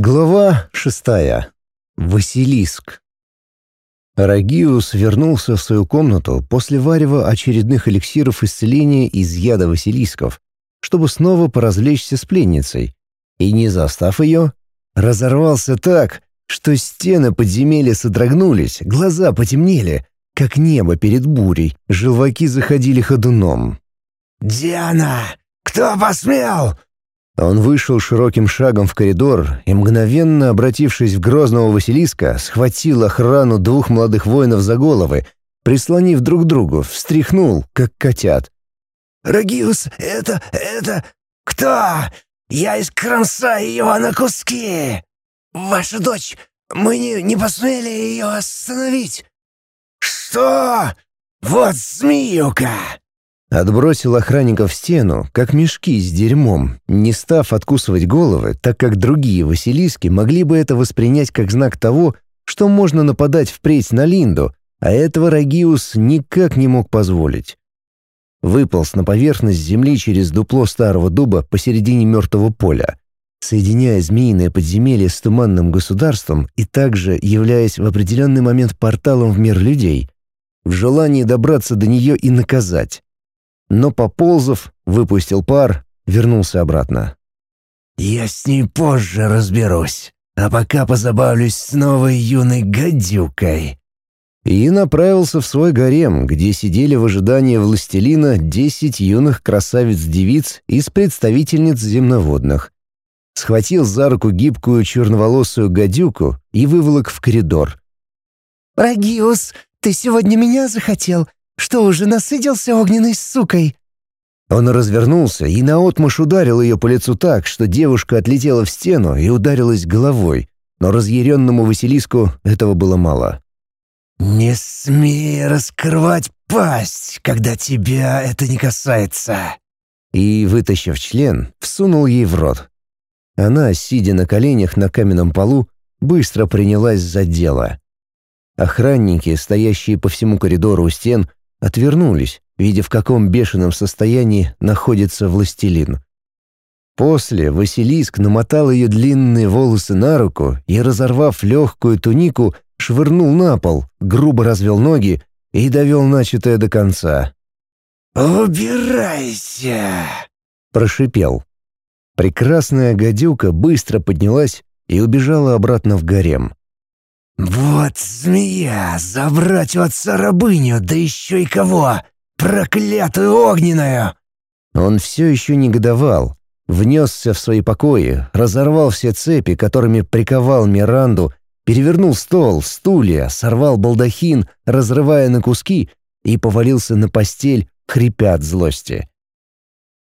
Глава шестая. Василиск. Рагиус вернулся в свою комнату после варева очередных эликсиров исцеления из яда Василисков, чтобы снова поразвлечься с пленницей, и, не застав ее, разорвался так, что стены подземелья содрогнулись, глаза потемнели, как небо перед бурей, желваки заходили ходуном. «Диана, кто посмел?» Он вышел широким шагом в коридор и, мгновенно обратившись в грозного Василиска, схватил охрану двух молодых воинов за головы, прислонив друг к другу, встряхнул, как котят. «Рагиус, это... это... кто? Я искромсаю его на куски! Ваша дочь... мы не, не посмели ее остановить!» «Что? Вот змеюка!» Отбросил охранников в стену, как мешки с дерьмом, не став откусывать головы, так как другие Василиски могли бы это воспринять как знак того, что можно нападать впредь на Линду, а этого Рагиус никак не мог позволить. Выполз на поверхность земли через дупло старого дуба посередине мертвого поля, соединяя змеиное подземелье с туманным государством и также являясь в определенный момент порталом в мир людей, в желании добраться до нее и наказать но, поползав, выпустил пар, вернулся обратно. «Я с ней позже разберусь, а пока позабавлюсь с новой юной гадюкой». И направился в свой гарем, где сидели в ожидании властелина десять юных красавиц-девиц из представительниц земноводных. Схватил за руку гибкую черноволосую гадюку и выволок в коридор. «Рагиус, ты сегодня меня захотел? Что, уже насытился огненной сукой?» Он развернулся и наотмашь ударил ее по лицу так, что девушка отлетела в стену и ударилась головой, но разъяренному Василиску этого было мало. «Не смей раскрывать пасть, когда тебя это не касается!» И, вытащив член, всунул ей в рот. Она, сидя на коленях на каменном полу, быстро принялась за дело. Охранники, стоящие по всему коридору у стен, отвернулись, видя в каком бешеном состоянии находится властелин. После Василиск намотал ее длинные волосы на руку и, разорвав легкую тунику, швырнул на пол, грубо развел ноги и довел начатое до конца. «Убирайся!» — прошипел. Прекрасная гадюка быстро поднялась и убежала обратно в гарем. «Вот змея! Забрать у отца рабыню, да еще и кого! Проклятую огненную!» Он все еще негодовал, внесся в свои покои, разорвал все цепи, которыми приковал Миранду, перевернул стол, стулья, сорвал балдахин, разрывая на куски, и повалился на постель, хрипя от злости.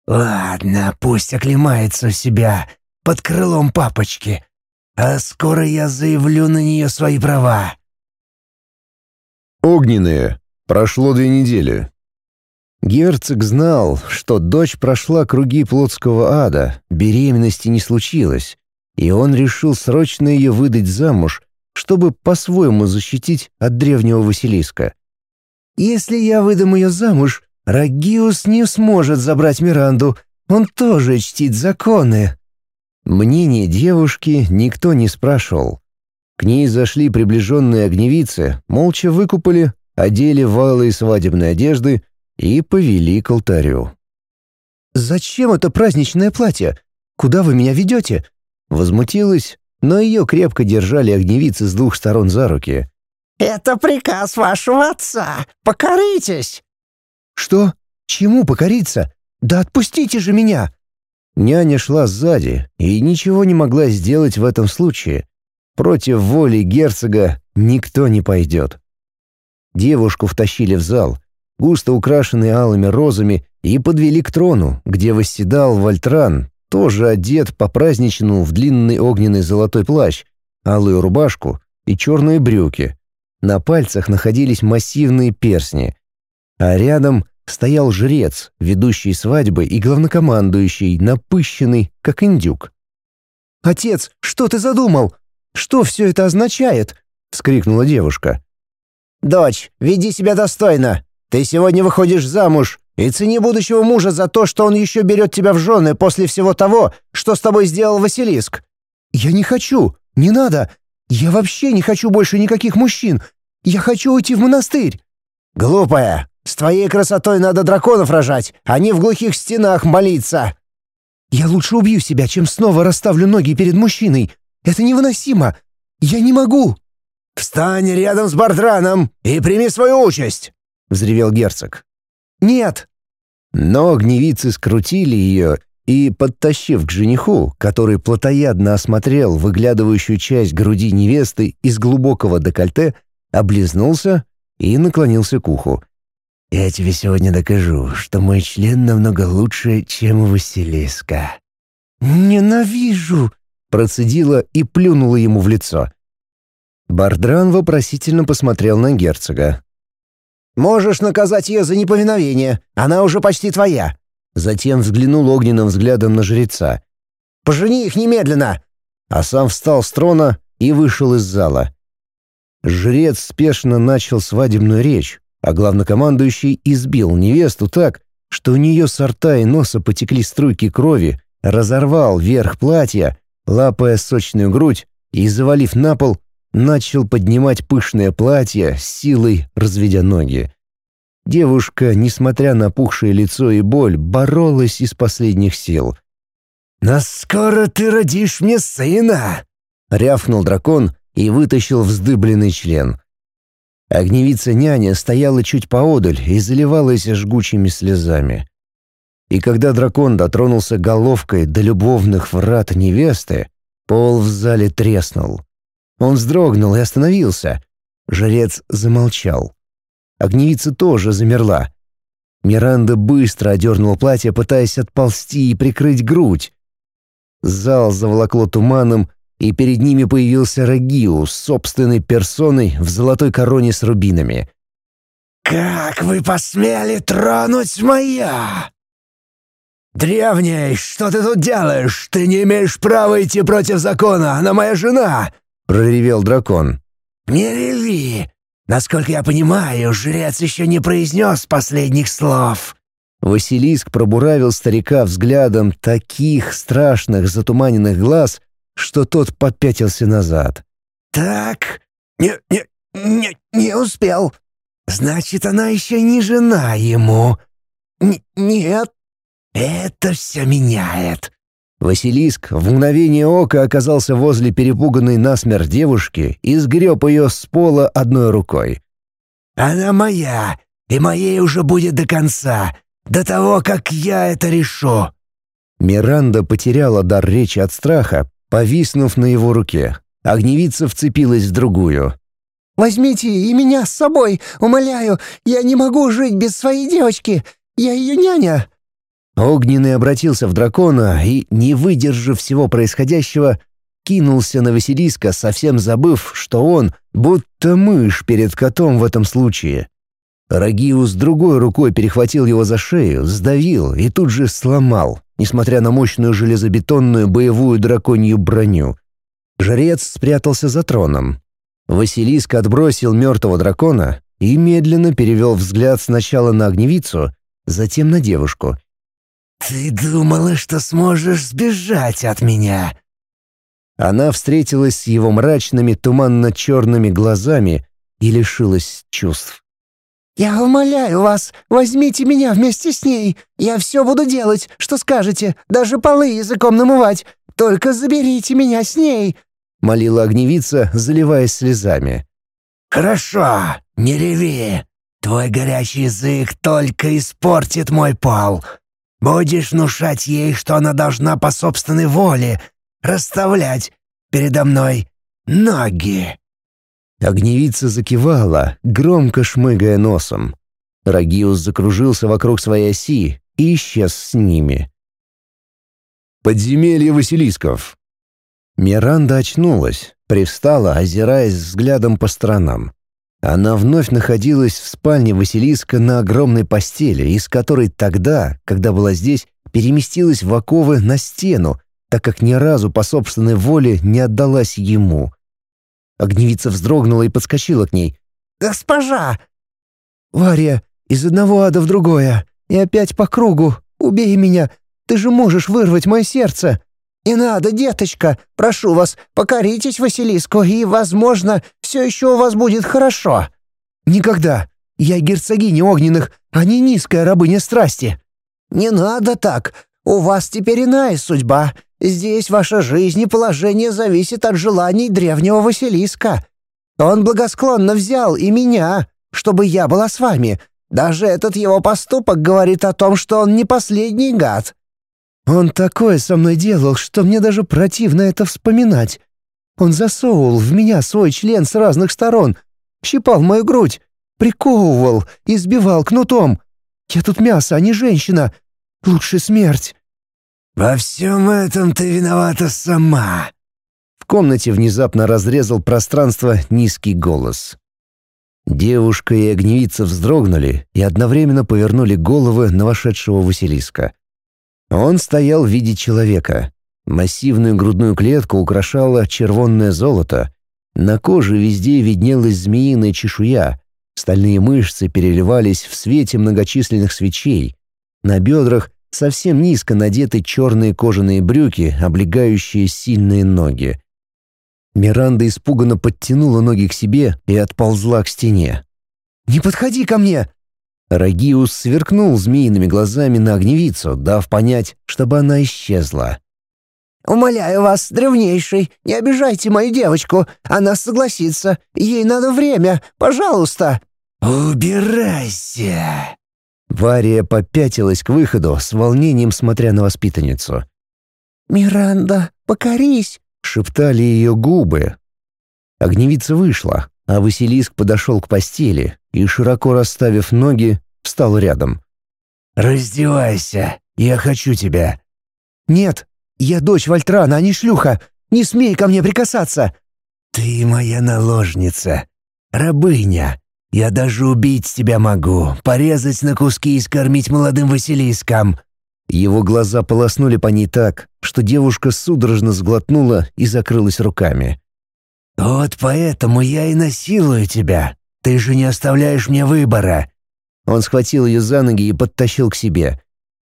«Ладно, пусть оклемается у себя, под крылом папочки. А скоро я заявлю на нее свои права. Огненные. Прошло две недели. Герцог знал, что дочь прошла круги плотского ада, беременности не случилось, и он решил срочно ее выдать замуж, чтобы по-своему защитить от древнего Василиска. «Если я выдам ее замуж, Рагиус не сможет забрать Миранду, он тоже чтит законы», Мнение девушки никто не спрашивал. К ней зашли приближенные огневицы, молча выкупали, одели валы и свадебной одежды и повели к алтарю. «Зачем это праздничное платье? Куда вы меня ведете?» Возмутилась, но ее крепко держали огневицы с двух сторон за руки. «Это приказ вашего отца! Покоритесь!» «Что? Чему покориться? Да отпустите же меня!» Няня шла сзади и ничего не могла сделать в этом случае. Против воли герцога никто не пойдет. Девушку втащили в зал, густо украшенный алыми розами, и подвели к трону, где восседал Вольтран, тоже одет по-праздничному в длинный огненный золотой плащ, алую рубашку и черные брюки. На пальцах находились массивные перстни, а рядом стоял жрец, ведущий свадьбы и главнокомандующий, напыщенный, как индюк. «Отец, что ты задумал? Что все это означает?» — вскрикнула девушка. «Дочь, веди себя достойно. Ты сегодня выходишь замуж, и цени будущего мужа за то, что он еще берет тебя в жены после всего того, что с тобой сделал Василиск». Я не хочу! Не надо! Я вообще не хочу больше никаких мужчин! Я хочу уйти в монастырь!» «Глупая! С твоей красотой надо драконов рожать, а не в глухих стенах молиться!» «Я лучше убью себя, чем снова расставлю ноги перед мужчиной. Это невыносимо! Я не могу!» «Встань рядом с Бардраном и прими свою участь!» — взревел герцог. «Нет!» Но огневицы скрутили ее и, подтащив к жениху, который плотоядно осмотрел выглядывающую часть груди невесты из глубокого декольте, облизнулся и наклонился к уху. «Я тебе сегодня докажу, что мой член намного лучше, чем у Василиска». «Ненавижу!» — процедила и плюнула ему в лицо. Бардран вопросительно посмотрел на герцога. «Можешь наказать ее за неповиновение, она уже почти твоя». Затем взглянул огненным взглядом на жреца. «Пожени их немедленно!» А сам встал с трона и вышел из зала. Жрец спешно начал свадебную речь, а главнокомандующий избил невесту так, что у нее с рта и носа потекли струйки крови, разорвал верх платья, лапая сочную грудь и, завалив на пол, начал поднимать пышное платье, силой разведя ноги. Девушка, несмотря на пухшее лицо и боль, боролась из последних сил. «Наскоро ты родишь мне сына!» — рявкнул дракон и вытащил вздыбленный член. Огневица-няня стояла чуть поодаль и заливалась жгучими слезами. И когда дракон дотронулся головкой до любовных врат невесты, пол в зале треснул. Он вздрогнул и остановился. Жрец замолчал. Огневица тоже замерла. Миранда быстро одернула платье, пытаясь отползти и прикрыть грудь. Зал заволокло туманом, и перед ними появился Рагиу с собственной персоной в золотой короне с рубинами. «Как вы посмели тронуть моя?» «Древний, что ты тут делаешь? Ты не имеешь права идти против закона, она моя жена!» — проревел дракон. «Не реви! Насколько я понимаю, жрец еще не произнес последних слов». Василиск пробуравил старика взглядом таких страшных затуманенных глаз, что тот попятился назад. «Так, не, не, не, не успел. Значит, она еще не жена ему. Н нет, это все меняет». Василиск в мгновение ока оказался возле перепуганной насмерть девушки и сгреб ее с пола одной рукой. «Она моя, и моей уже будет до конца, до того, как я это решу». Миранда потеряла дар речи от страха, повиснув на его руке. Огневица вцепилась в другую. «Возьмите и меня с собой, умоляю, я не могу жить без своей девочки, я ее няня». Огненный обратился в дракона и, не выдержав всего происходящего, кинулся на Василиска, совсем забыв, что он будто мышь перед котом в этом случае. Рагиус другой рукой перехватил его за шею, сдавил и тут же сломал, несмотря на мощную железобетонную боевую драконью броню. Жрец спрятался за троном. Василиск отбросил мертвого дракона и медленно перевел взгляд сначала на огневицу, затем на девушку — «Ты думала, что сможешь сбежать от меня?» Она встретилась с его мрачными, туманно-черными глазами и лишилась чувств. «Я умоляю вас, возьмите меня вместе с ней. Я все буду делать, что скажете, даже полы языком намывать. Только заберите меня с ней», — молила огневица, заливаясь слезами. «Хорошо, не реви. Твой горячий язык только испортит мой пол. Будешь внушать ей, что она должна по собственной воле расставлять передо мной ноги». Огневица закивала, громко шмыгая носом. Рагиус закружился вокруг своей оси и исчез с ними. Подземелье Василисков. Миранда очнулась, привстала, озираясь взглядом по сторонам. Она вновь находилась в спальне Василиска на огромной постели, из которой тогда, когда была здесь, переместилась в оковы на стену, так как ни разу по собственной воле не отдалась ему. Огневица вздрогнула и подскочила к ней. «Госпожа!» «Варя, из одного ада в другое, и опять по кругу. Убей меня, ты же можешь вырвать мое сердце!» «Не надо, деточка, прошу вас, покоритесь Василиску, и, возможно, все еще у вас будет хорошо». «Никогда. Я герцогиня огненных, а не низкая рабыня страсти». «Не надо так. У вас теперь иная судьба. Здесь ваша жизнь и положение зависит от желаний древнего Василиска. Он благосклонно взял и меня, чтобы я была с вами. Даже этот его поступок говорит о том, что он не последний гад». «Он такое со мной делал, что мне даже противно это вспоминать. Он засовывал в меня свой член с разных сторон, щипал мою грудь, приковывал, избивал кнутом. Я тут мясо, а не женщина. Лучше смерть». «Во всем этом ты виновата сама!» В комнате внезапно разрезал пространство низкий голос. Девушка и огневица вздрогнули и одновременно повернули головы на вошедшего Василиска. Он стоял в виде человека. Массивную грудную клетку украшало червонное золото. На коже везде виднелась змеиная чешуя. Стальные мышцы переливались в свете многочисленных свечей. На бедрах совсем низко надеты черные кожаные брюки, облегающие сильные ноги. Миранда испуганно подтянула ноги к себе и отползла к стене. «Не подходи ко мне!» Рагиус сверкнул змеиными глазами на огневицу, дав понять, чтобы она исчезла. «Умоляю вас, древнейший, не обижайте мою девочку. Она согласится. Ей надо время. Пожалуйста!» «Убирайся!» Вария попятилась к выходу, с волнением смотря на воспитанницу. «Миранда, покорись!» — шептали ее губы. Огневица вышла, а Василиск подошел к постели и, широко расставив ноги, встал рядом. «Раздевайся, я хочу тебя». «Нет, я дочь Вольтрана, а не шлюха. Не смей ко мне прикасаться». «Ты моя наложница, рабыня. Я даже убить тебя могу, порезать на куски и скормить молодым Василискам». Его глаза полоснули по ней так, что девушка судорожно сглотнула и закрылась руками. «Вот поэтому я и насилую тебя. Ты же не оставляешь мне выбора». Он схватил ее за ноги и подтащил к себе.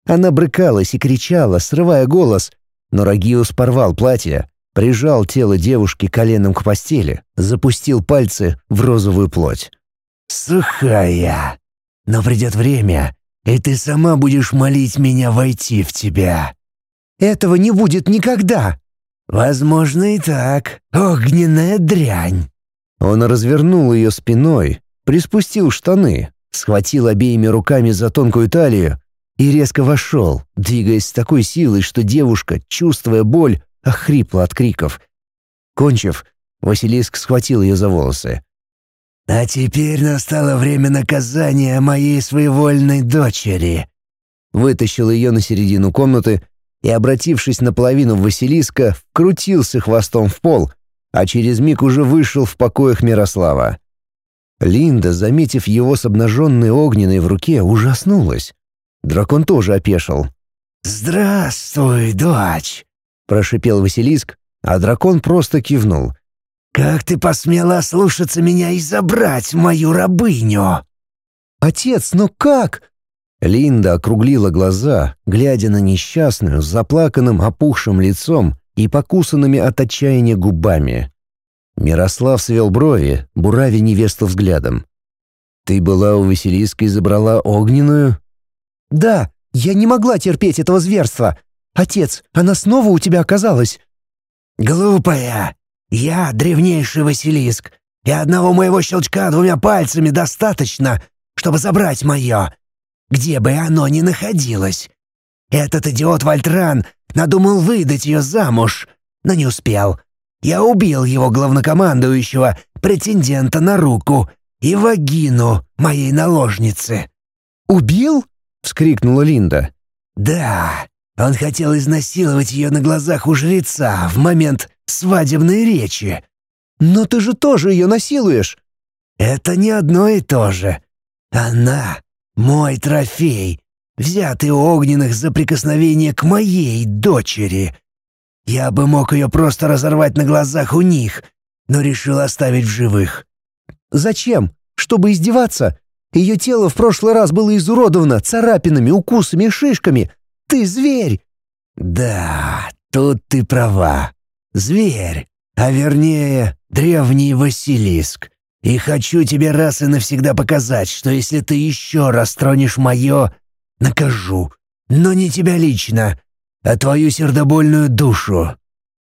Она брыкалась и кричала, срывая голос, но Рагиус порвал платье, прижал тело девушки коленом к постели, запустил пальцы в розовую плоть. «Сухая, но придет время, и ты сама будешь молить меня войти в тебя». «Этого не будет никогда!» «Возможно и так. Огненная дрянь!» Он развернул ее спиной, приспустил штаны, схватил обеими руками за тонкую талию и резко вошел, двигаясь с такой силой, что девушка, чувствуя боль, охрипла от криков. Кончив, Василиск схватил ее за волосы. «А теперь настало время наказания моей своевольной дочери». Вытащил ее на середину комнаты и, обратившись наполовину в Василиска, вкрутился хвостом в пол, а через миг уже вышел в покоях Мирослава. Линда, заметив его с обнаженной огненной в руке, ужаснулась. Дракон тоже опешил. «Здравствуй, дочь!» — прошипел Василиск, а дракон просто кивнул — «Как ты посмела слушаться меня и забрать мою рабыню?» «Отец, ну как?» Линда округлила глаза, глядя на несчастную, с заплаканным опухшим лицом и покусанными от отчаяния губами. Мирослав свел брови, бурави невесту взглядом. «Ты была у Василиска и забрала огненную?» «Да, я не могла терпеть этого зверства. Отец, она снова у тебя оказалась?» «Глупая! Я древнейший Василиск, и одного моего щелчка двумя пальцами достаточно, чтобы забрать мое, где бы оно ни находилось. Этот идиот Вольтран надумал выдать ее замуж, но не успел. Я убил его главнокомандующего, претендента на руку и вагину моей наложницы». «Убил?» — вскрикнула Линда. «Да, он хотел изнасиловать ее на глазах у жреца в момент свадебной речи. Но ты же тоже ее насилуешь. Это не одно и то же. Она — мой трофей, взятый у огненных за прикосновение к моей дочери. Я бы мог ее просто разорвать на глазах у них, но решил оставить в живых. Зачем? Чтобы издеваться? Ее тело в прошлый раз было изуродовано царапинами, укусами шишками. Ты зверь!» «Да, тут ты права. Зверь, а вернее, древний Василиск. И хочу тебе раз и навсегда показать, что если ты еще раз тронешь мое, накажу. Но не тебя лично, а твою сердобольную душу».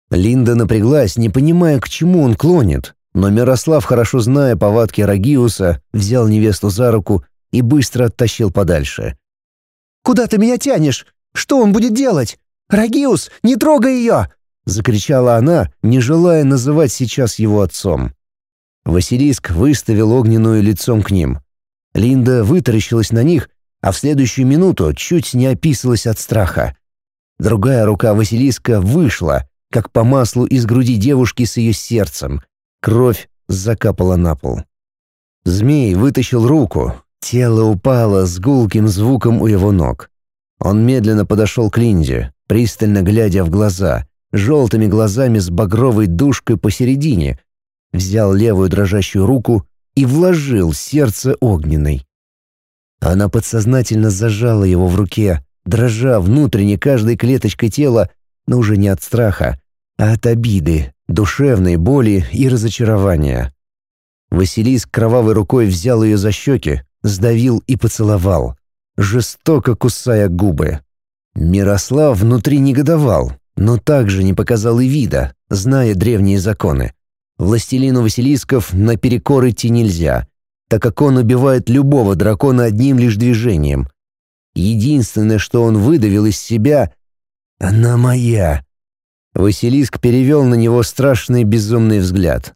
Линда напряглась, не понимая, к чему он клонит, но Мирослав, хорошо зная повадки Рагиуса, взял невесту за руку и быстро оттащил подальше. «Куда ты меня тянешь? Что он будет делать? Рагиус, не трогай ее!» — закричала она, не желая называть сейчас его отцом. Василиск выставил огненную лицом к ним. Линда вытаращилась на них, а в следующую минуту чуть не описалась от страха. Другая рука Василиска вышла, как по маслу из груди девушки с ее сердцем. Кровь закапала на пол. Змей вытащил руку. Тело упало с гулким звуком у его ног. Он медленно подошел к Линде, пристально глядя в глаза, желтыми глазами с багровой душкой посередине, взял левую дрожащую руку и вложил сердце огненной. Она подсознательно зажала его в руке, дрожа внутренне каждой клеточкой тела, но уже не от страха, а от обиды, душевной боли и разочарования. Василиск кровавой рукой взял ее за щеки, сдавил и поцеловал, жестоко кусая губы. Мирослав внутри негодовал, но также не показал и вида, зная древние законы. Властелину Василисков наперекор идти нельзя, так как он убивает любого дракона одним лишь движением. Единственное, что он выдавил из себя — «Она моя». Василиск перевел на него страшный безумный взгляд.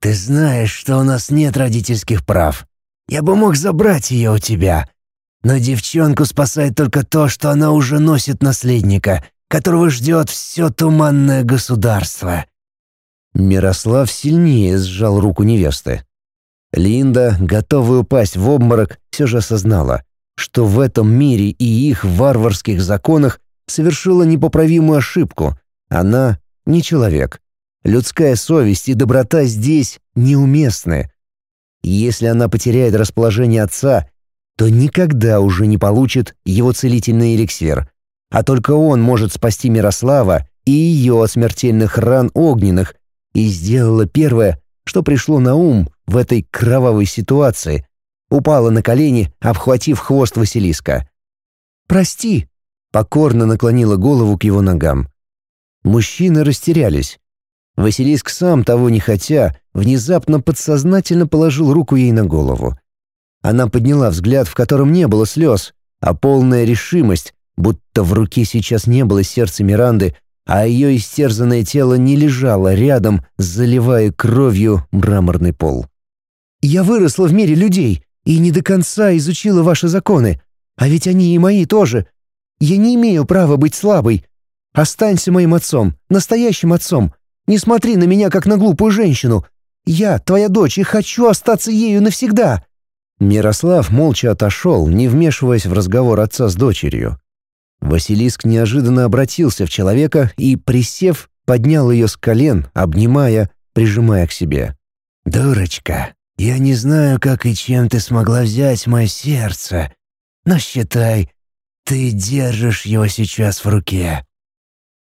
«Ты знаешь, что у нас нет родительских прав. Я бы мог забрать ее у тебя. Но девчонку спасает только то, что она уже носит наследника, которого ждет все туманное государство». Мирослав сильнее сжал руку невесты. Линда, готовая упасть в обморок, все же осознала, что в этом мире и их варварских законах совершила непоправимую ошибку. Она не человек. Людская совесть и доброта здесь неуместны. Если она потеряет расположение отца, то никогда уже не получит его целительный эликсир. А только он может спасти Мирослава и ее от смертельных ран огненных, и сделала первое, что пришло на ум в этой кровавой ситуации. Упала на колени, обхватив хвост Василиска. «Прости», — покорно наклонила голову к его ногам. Мужчины растерялись. Василиск сам, того не хотя, внезапно подсознательно положил руку ей на голову. Она подняла взгляд, в котором не было слез, а полная решимость, будто в руке сейчас не было сердца Миранды, а ее истерзанное тело не лежало рядом, заливая кровью мраморный пол. «Я выросла в мире людей и не до конца изучила ваши законы, а ведь они и мои тоже. Я не имею права быть слабой. Останься моим отцом, настоящим отцом, не смотри на меня, как на глупую женщину. Я твоя дочь и хочу остаться ею навсегда». Мирослав молча отошел, не вмешиваясь в разговор отца с дочерью. Василиск неожиданно обратился в человека и, присев, поднял ее с колен, обнимая, прижимая к себе. «Дурочка, я не знаю, как и чем ты смогла взять мое сердце, но считай, ты держишь его сейчас в руке.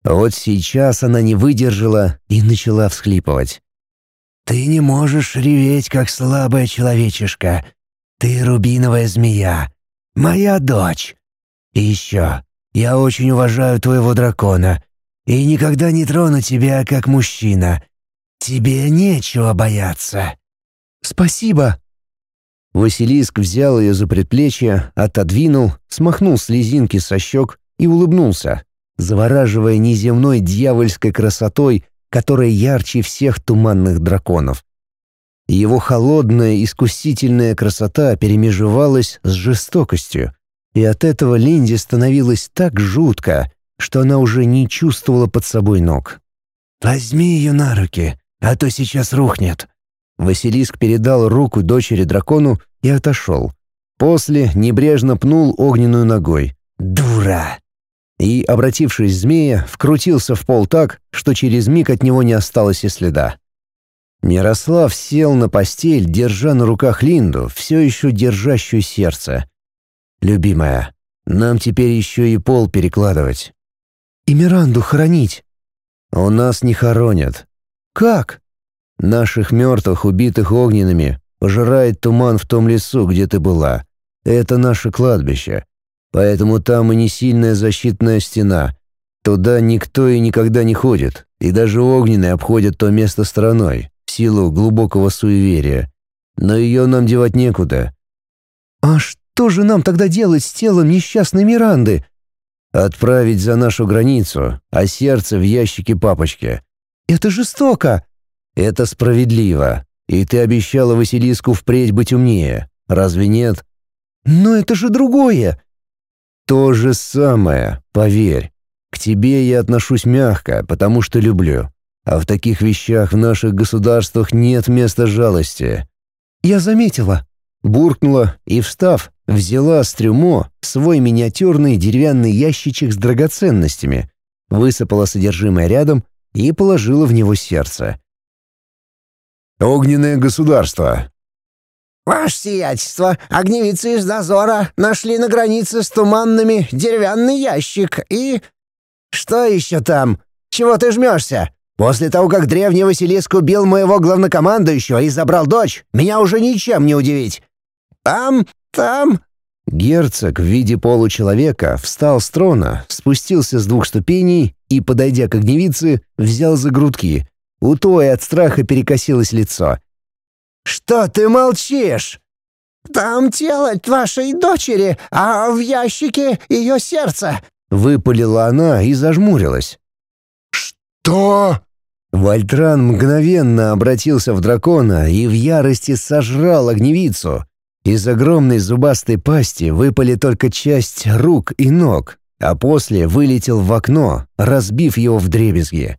Вот сейчас она не выдержала и начала всхлипывать. «Ты не можешь реветь, как слабая человечишка. Ты рубиновая змея, моя дочь. И еще, я очень уважаю твоего дракона и никогда не трону тебя, как мужчина. Тебе нечего бояться». «Спасибо». Василиск взял ее за предплечье, отодвинул, смахнул слезинки со щек и улыбнулся завораживая неземной дьявольской красотой, которая ярче всех туманных драконов. Его холодная искусительная красота перемежевалась с жестокостью, и от этого Линде становилось так жутко, что она уже не чувствовала под собой ног. «Возьми ее на руки, а то сейчас рухнет». Василиск передал руку дочери дракону и отошел. После небрежно пнул огненную ногой. «Дура! и, обратившись змея, вкрутился в пол так, что через миг от него не осталось и следа. Мирослав сел на постель, держа на руках Линду, все еще держащую сердце. «Любимая, нам теперь еще и пол перекладывать». «И Миранду хоронить», У нас не хоронят. Как? Наших мертвых, убитых огненными, пожирает туман в том лесу, где ты была. Это наше кладбище. Поэтому там и не сильная защитная стена. Туда никто и никогда не ходит, и даже огненные обходят то место стороной, силу глубокого суеверия. Но ее нам девать некуда. «А что же нам тогда делать с телом несчастной Миранды?» «Отправить за нашу границу, а сердце в ящике папочки». «Это жестоко!» «Это справедливо. И ты обещала Василиску впредь быть умнее. Разве нет?» «Но это же другое!» «То же самое, поверь. К тебе я отношусь мягко, потому что люблю. А в таких вещах в наших государствах нет места жалости». «Я заметила». Буркнула и, встав, взяла с трюмо свой миниатюрный деревянный ящичек с драгоценностями, высыпала содержимое рядом и положила в него сердце. Огненное государство. «Ваше сиятельство, огневицы из дозора нашли на границе с туманными деревянный ящик и...» «Что еще там? Чего ты жмешься? После того, как древний Василиск убил моего главнокомандующего и забрал дочь, меня уже ничем не удивить. Там, там...» Герцог в виде получеловека встал с трона, спустился с двух ступеней и, подойдя к огневице, взял за грудки, у той от страха перекосилось лицо. «Что ты молчишь?» «Там тело вашей дочери, а в ящике ее сердце!» Выпалила она и зажмурилась. «Что?» Вольтран мгновенно обратился в дракона и в ярости сожрал огневицу. Из огромной зубастой пасти выпали только часть рук и ног, а после вылетел в окно, разбив его в дребезги.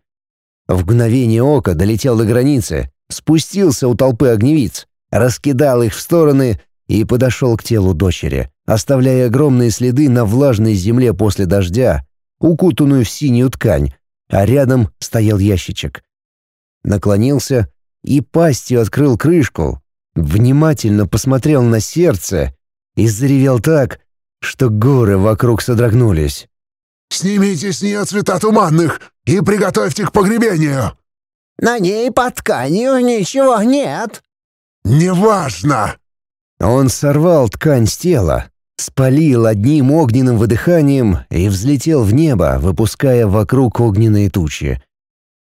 В мгновение ока долетел до границы, спустился у толпы огневиц, раскидал их в стороны и подошел к телу дочери, оставляя огромные следы на влажной земле после дождя, укутанную в синюю ткань, а рядом стоял ящичек. Наклонился и пастью открыл крышку, внимательно посмотрел на сердце и заревел так, что горы вокруг содрогнулись. Снимите с нее цвета туманных и приготовьте к погребению!» «На ней под тканью ничего нет». «Неважно!» Он сорвал ткань с тела, спалил одним огненным выдыханием и взлетел в небо, выпуская вокруг огненные тучи.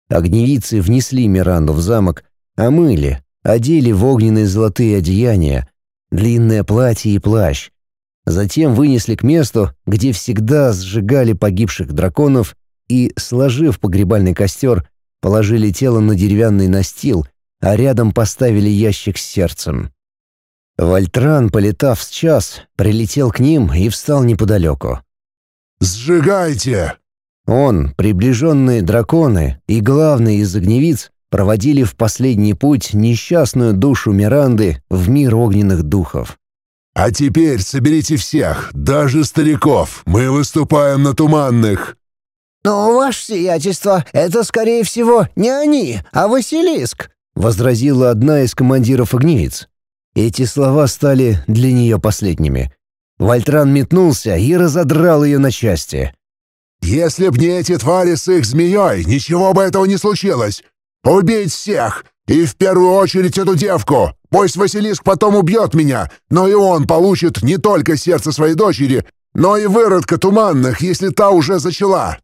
Огневицы внесли Миранду в замок, омыли, одели в огненные золотые одеяния, длинное платье и плащ, Затем вынесли к месту, где всегда сжигали погибших драконов, и, сложив погребальный костер, положили тело на деревянный настил, а рядом поставили ящик с сердцем. Вольтран, полетав с час, прилетел к ним и встал неподалеку. «Сжигайте!» Он, приближенные драконы и главный из огневиц проводили в последний путь несчастную душу Миранды в мир огненных духов. А теперь соберите всех, даже стариков. Мы выступаем на туманных». «Но, ваше сиятельство, это, скорее всего, не они, а Василиск», — возразила одна из командиров огневиц. Эти слова стали для нее последними. Вольтран метнулся и разодрал ее на части. «Если б не эти твари с их змеей, ничего бы этого не случилось. Убить всех! И в первую очередь эту девку! Пусть Василиск потом убьет меня, но и он получит не только сердце своей дочери, но и выродка туманных, если та уже зачала».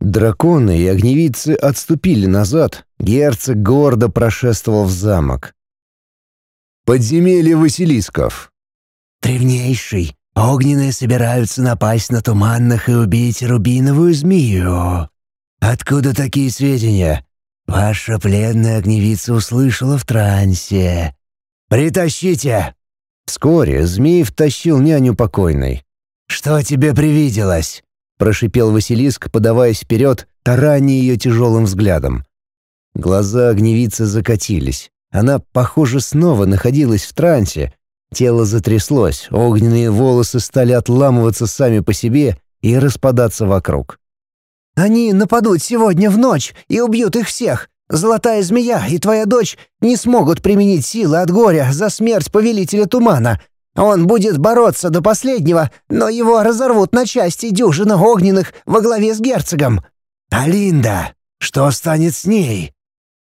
Драконы и огневицы отступили назад, герцог гордо прошествовал в замок. Подземелье Василисков. «Древнейший, огненные собираются напасть на туманных и убить рубиновую змею. Откуда такие сведения? Ваша пленная огневица услышала в трансе. «Притащите!» Вскоре змей втащил няню покойной. «Что тебе привиделось?» — прошипел Василиск, подаваясь вперед, тараня ее тяжелым взглядом. Глаза огневицы закатились. Она, похоже, снова находилась в трансе. Тело затряслось, огненные волосы стали отламываться сами по себе и распадаться вокруг. «Они нападут сегодня в ночь и убьют их всех. Золотая змея и твоя дочь не смогут применить силы от горя за смерть повелителя тумана. Он будет бороться до последнего, но его разорвут на части дюжина огненных во главе с герцогом. Алинда, Что станет с ней?»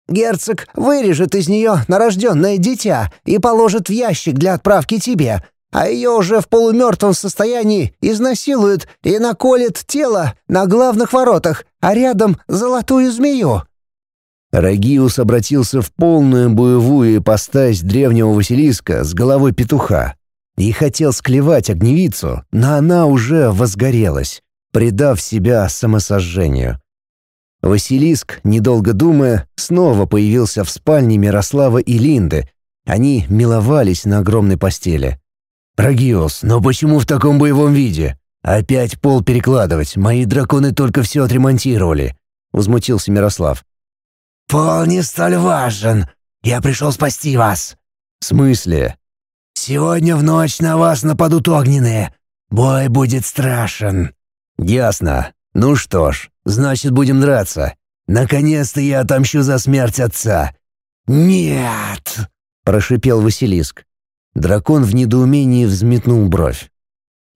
«Герцог вырежет из нее нарожденное дитя и положит в ящик для отправки тебе, а ее уже в полумертвом состоянии изнасилует и наколет тело на главных воротах, а рядом золотую змею». Рагиус обратился в полную боевую ипостась древнего Василиска с головой петуха и хотел склевать огневицу, но она уже возгорелась, предав себя самосожжению. Василиск, недолго думая, снова появился в спальне Мирослава и Линды. Они миловались на огромной постели. «Рагиус, но почему в таком боевом виде? Опять пол перекладывать, мои драконы только все отремонтировали», — возмутился Мирослав. «Пол не столь важен. Я пришел спасти вас». «В смысле?» «Сегодня в ночь на вас нападут огненные. Бой будет страшен». «Ясно. Ну что ж, значит, будем драться. Наконец-то я отомщу за смерть отца». «Нет!» — прошипел Василиск. Дракон в недоумении взметнул бровь.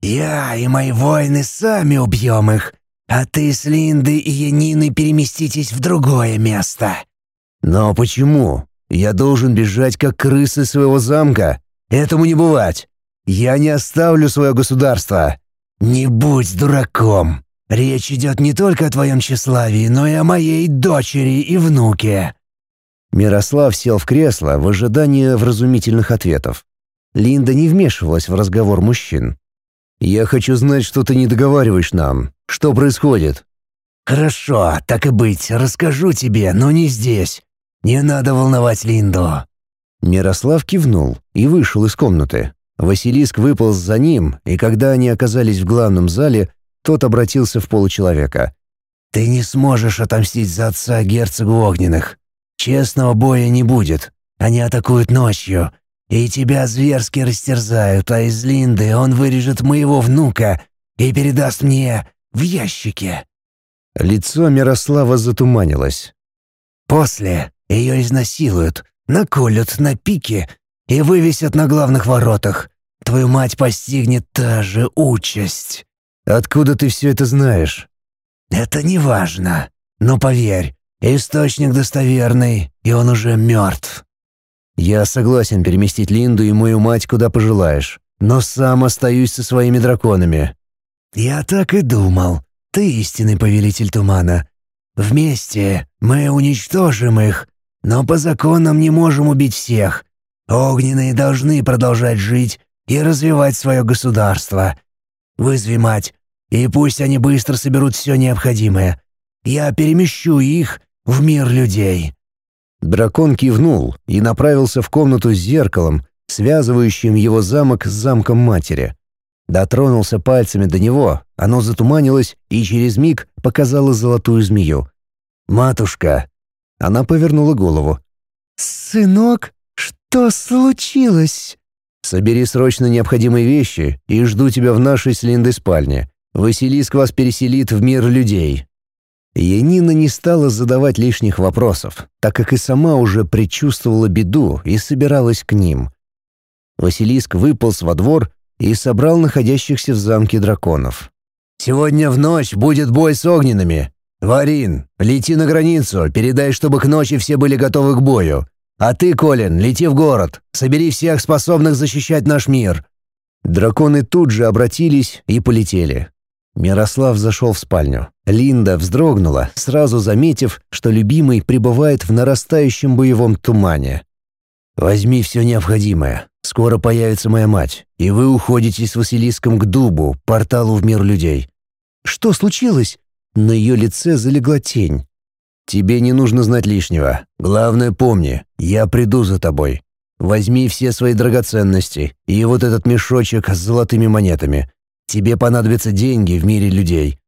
«Я и мои воины сами убьем их, а ты с Линдой и Яниной переместитесь в другое место». «Но почему? Я должен бежать, как крысы своего замка? Этому не бывать. Я не оставлю свое государство». «Не будь дураком. Речь идет не только о твоем тщеславии, но и о моей дочери и внуке». Мирослав сел в кресло в ожидании вразумительных ответов. Линда не вмешивалась в разговор мужчин. «Я хочу знать, что ты не договариваешь нам. Что происходит?» «Хорошо, так и быть, расскажу тебе, но не здесь. Не надо волновать Линду». Мирослав кивнул и вышел из комнаты. Василиск выполз за ним, и когда они оказались в главном зале, тот обратился в получеловека. «Ты не сможешь отомстить за отца герцогу Огненных. Честного боя не будет. Они атакуют ночью, и тебя зверски растерзают, а из Линды он вырежет моего внука и передаст мне в ящике». Лицо Мирослава затуманилось. «После ее изнасилуют, наколют на пике и вывесят на главных воротах. Твою мать постигнет та же участь». «Откуда ты все это знаешь?» «Это не важно. Но поверь, источник достоверный, и он уже мертв». «Я согласен переместить Линду и мою мать куда пожелаешь, но сам остаюсь со своими драконами». «Я так и думал. Ты истинный повелитель тумана. Вместе мы уничтожим их, но по законам не можем убить всех. Огненные должны продолжать жить и развивать свое государство. Вызови мать, и пусть они быстро соберут все необходимое. Я перемещу их в мир людей». Дракон кивнул и направился в комнату с зеркалом, связывающим его замок с замком матери. Дотронулся пальцами до него, оно затуманилось и через миг показало золотую змею. «Матушка!» Она повернула голову. «Сынок, что случилось?» «Собери срочно необходимые вещи и жду тебя в нашей с Линдой спальне. Василиск вас переселит в мир людей». Янина не стала задавать лишних вопросов, так как и сама уже предчувствовала беду и собиралась к ним. Василиск выполз во двор и собрал находящихся в замке драконов. «Сегодня в ночь будет бой с огненными. Варин, лети на границу, передай, чтобы к ночи все были готовы к бою. А ты, Колин, лети в город, собери всех способных защищать наш мир». Драконы тут же обратились и полетели. Мирослав зашел в спальню. Линда вздрогнула, сразу заметив, что любимый пребывает в нарастающем боевом тумане. «Возьми все необходимое. Скоро появится моя мать, и вы уходите с Василиском к дубу, порталу в мир людей». «Что случилось?» На ее лице залегла тень. «Тебе не нужно знать лишнего. Главное помни, я приду за тобой. Возьми все свои драгоценности и вот этот мешочек с золотыми монетами. Тебе понадобятся деньги в мире людей».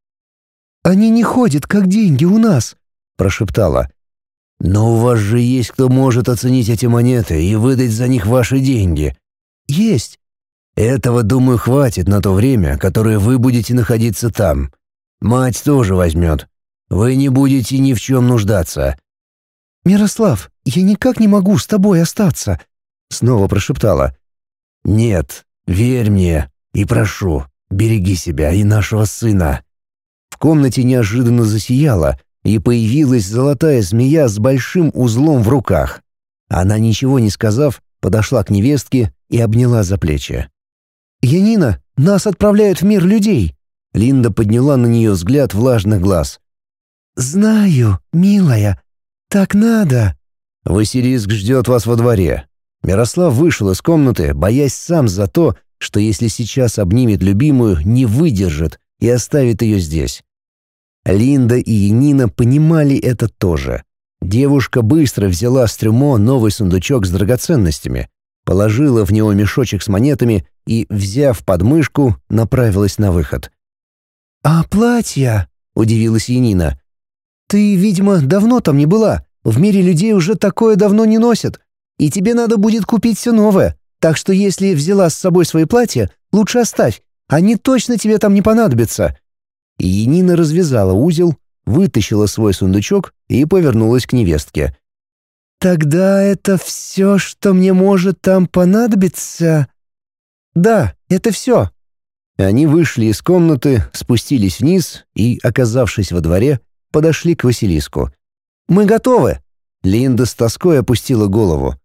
«Они не ходят, как деньги у нас», — прошептала. «Но у вас же есть кто может оценить эти монеты и выдать за них ваши деньги». «Есть». «Этого, думаю, хватит на то время, которое вы будете находиться там. Мать тоже возьмет. Вы не будете ни в чем нуждаться». «Мирослав, я никак не могу с тобой остаться», — снова прошептала. «Нет, верь мне и прошу, береги себя и нашего сына». В комнате неожиданно засияло, и появилась золотая змея с большим узлом в руках. Она, ничего не сказав, подошла к невестке и обняла за плечи. «Янина, нас отправляют в мир людей!» Линда подняла на нее взгляд влажных глаз. «Знаю, милая, так надо». «Василиск ждет вас во дворе». Мирослав вышел из комнаты, боясь сам за то, что если сейчас обнимет любимую, не выдержит и оставит ее здесь. Линда и Янина понимали это тоже. Девушка быстро взяла с трюмо новый сундучок с драгоценностями, положила в него мешочек с монетами и, взяв подмышку, направилась на выход. «А платья?» — удивилась Янина. «Ты, видимо, давно там не была. В мире людей уже такое давно не носят. И тебе надо будет купить все новое. Так что если взяла с собой свои платья, лучше оставь. Они точно тебе там не понадобятся». И Янина развязала узел, вытащила свой сундучок и повернулась к невестке. «Тогда это все, что мне может там понадобиться?» «Да, это все». Они вышли из комнаты, спустились вниз и, оказавшись во дворе, подошли к Василиску. «Мы готовы!» Линда с тоской опустила голову.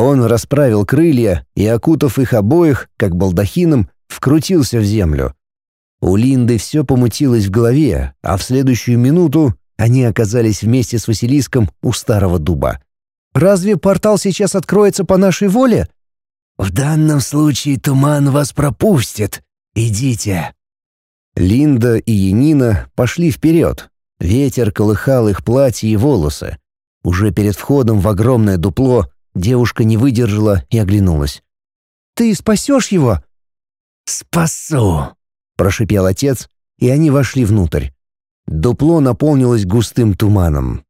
Он расправил крылья и, окутав их обоих, как балдахином, вкрутился в землю. У Линды все помутилось в голове, а в следующую минуту они оказались вместе с Василиском у старого дуба. «Разве портал сейчас откроется по нашей воле?» «В данном случае туман вас пропустит. Идите». Линда и Янина пошли вперед. Ветер колыхал их платье и волосы. Уже перед входом в огромное дупло девушка не выдержала и оглянулась. «Ты спасешь его?» «Спасу», — прошипел отец, и они вошли внутрь. Дупло наполнилось густым туманом.